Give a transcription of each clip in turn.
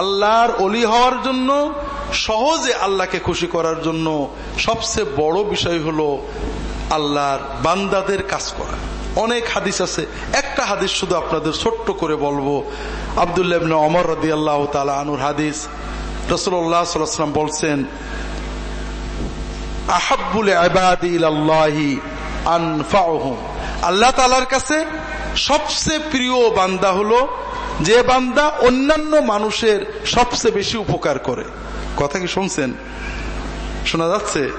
আল্লাহর অলি হওয়ার জন্য, সহজে আল্লাহকে খুশি করার জন্য সবচেয়ে বড় বিষয় হলো আল্লাহর বান্দাদের কাজ করা। অনেক হাদিস আছে, একটা হাদিস শুধু আপনাদের ছোট্ট করে বলব। আবদুল্লাহ অমর রদি আল্লাহ তালা আনুর হাদিস। রসুল্লাহ বলছেন আহাবুল আবাদি আল্লাহ তালার কাছে সবচেয়ে প্রিয় বান্দা হলো যে বান্দা অন্যান্য মানুষের সবচেয়ে বেশি উপকার করে। কথা কি শুনছেন? শোনা যাচ্ছে?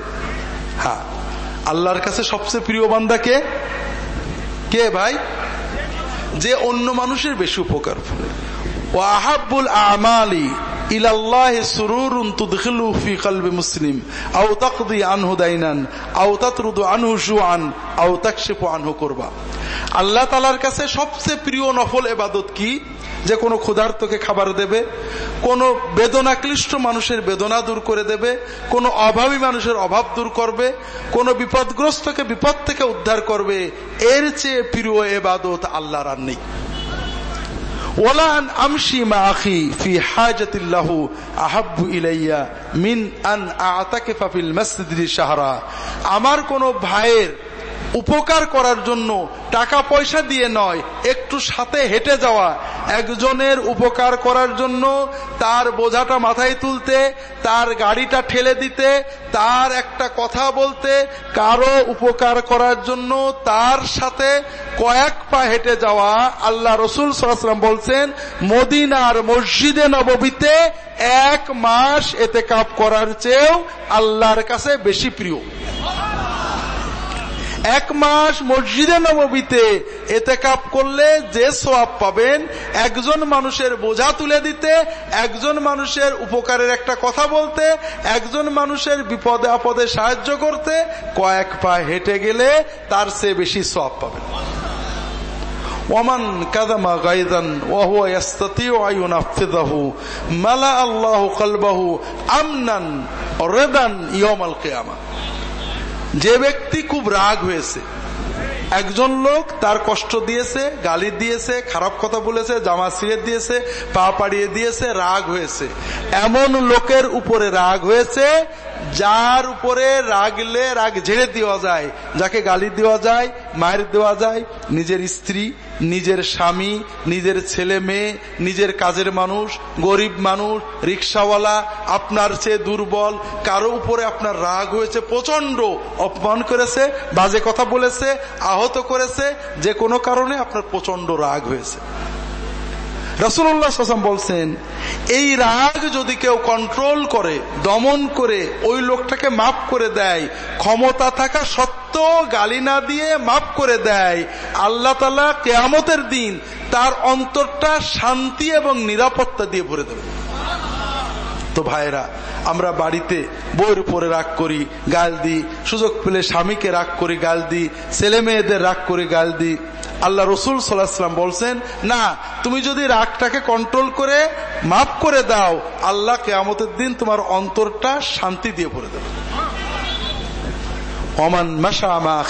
হ্যাঁ। আল্লাহর কাছে সবচেয়ে প্রিয় বান্দা কে? কে ভাই? যে অন্য মানুষের বেশি উপকার করে। ও আহাবুল আমালি ইলাল্লাহ সুরুরুন মুসলিম। আনহু আও আল্লাহ তাআলার কাছে সবচেয়ে প্রিয় নফল এবাদত কি? যে কোনো ক্ষুধার্তকে খাবার দেবে, কোন বেদনাক্লিষ্ট মানুষের বেদনা দূর করে দেবে, কোন অভাবী মানুষের অভাব দূর করবে, কোন বিপদগ্রস্তকে বিপদ থেকে উদ্ধার করবে, এর চেয়ে প্রিয় এবাদত আল্লাহর আর নেই। মা ফি আহাব্বু ইলাইয়া মিন আন শাহরা। আমার কোন ভাইয়ের উপকার করার জন্য টাকা পয়সা দিয়ে নয়, একটু সাথে হেঁটে যাওয়া। একজনের উপকার করার জন্য তার বোঝাটা মাথায় তুলতে, তার গাড়িটা ঠেলে দিতে, তার একটা কথা বলতে, কারও উপকার করার জন্য তার সাথে কয়েক পা হেঁটে যাওয়া। আল্লাহ রসুল সাল্লাম বলছেন, মদিনার মসজিদে নববীতে এক মাস এতে কাপ করার চেয়েও আল্লাহর কাছে বেশি প্রিয়। এক মাস মসজিদে নবীতে এতে কাপ করলে যে সোয়াব পাবেন, একজন মানুষের বোঝা তুলে দিতে, একজন মানুষের উপকারের একটা কথা বলতে, একজন মানুষের বিপদে আপদে সাহায্য করতে, কয়েক পা হেঁটে গেলে তার সে বেশি সোয়াব পাবেন। কাদামা মালা আল্লাহু কলবাহু আমনান রেদান ইয়াউমাল কিয়ামা। যে ব্যক্তি খুব রাগ হয়েছে, একজন লোক তার কষ্ট দিয়েছে, গালি দিয়েছে, খারাপ কথা বলেছে, জামা ছিঁড়ে দিয়েছে, পা পাড়িয়ে দিয়েছে, রাগ হয়েছে। এমন লোকের উপরে রাগ হয়েছে, যার উপরে রাগলে রাগ ঝেড়ে দেওয়া যায়, যাকে গালি দেওয়া যায় মায়ের দেওয়া যায়, নিজের স্ত্রী নিজের স্বামী, নিজের ছেলে মেয়ে, নিজের কাজের মানুষ, গরিব মানুষ, রিক্সাওয়ালা, আপনার চেয়ে দুর্বল, কারও উপরে আপনার রাগ হয়েছে প্রচণ্ড অপমান করেছে, বাজে কথা বলেছে, আহত করেছে, যে কোনো কারণে আপনার প্রচণ্ড রাগ হয়েছে। রসুল্লাহ সাসাম বলছেন, এই রাগ যদি কেউ কন্ট্রোল করে, দমন করে, ওই লোকটাকে মাফ করে দেয়, ক্ষমতা থাকা সত্ত্বেও গালি না দিয়ে মাফ করে দেয়, আল্লাহ তালা কেয়ামতের দিন তার অন্তরটা শান্তি এবং নিরাপত্তা দিয়ে ভরে দেবে। তো ভাইরা আমরা বাড়িতে বইয়ের উপরে রাগ করি, গাল দিই, সুযোগ পেলে স্বামীকে রাগ করি, গাল দিই, ছেলে মেয়েদের রাগ করি, গাল দিই। আল্লাহ রসুল সাল্লাহাম বলছেন না তুমি যদি রাগটাকে কন্ট্রোল করে মাফ করে দাও আল্লাহ কেয়ামতের দিন তোমার অন্তরটা শান্তি দিয়ে ভরে দেবে। অমান মাসা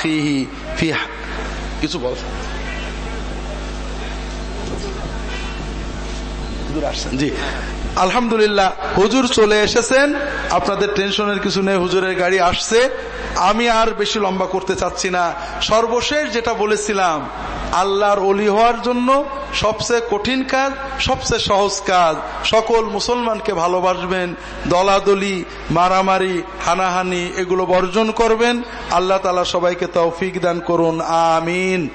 কিছু বল। জি। আলহামদুলিল্লাহ, হুজুর চলে এসেছেন। আপনাদের টেনশনের কিছু নেই, হুজুরের গাড়ি আসছে। আমি আর বেশি লম্বা করতে চাচ্ছি না। সর্বশেষ যেটা বলেছিলাম, আল্লাহর অলি হওয়ার জন্য সবচেয়ে কঠিন কাজ, সবচেয়ে সহজ কাজ। সকল মুসলমানকে ভালোবাসবেন, দলাদলি, মারামারি, হানাহানি, এগুলো বর্জন করবেন। আল্লাহ তালা সবাইকে তৌফিক দান করুন, আমিন।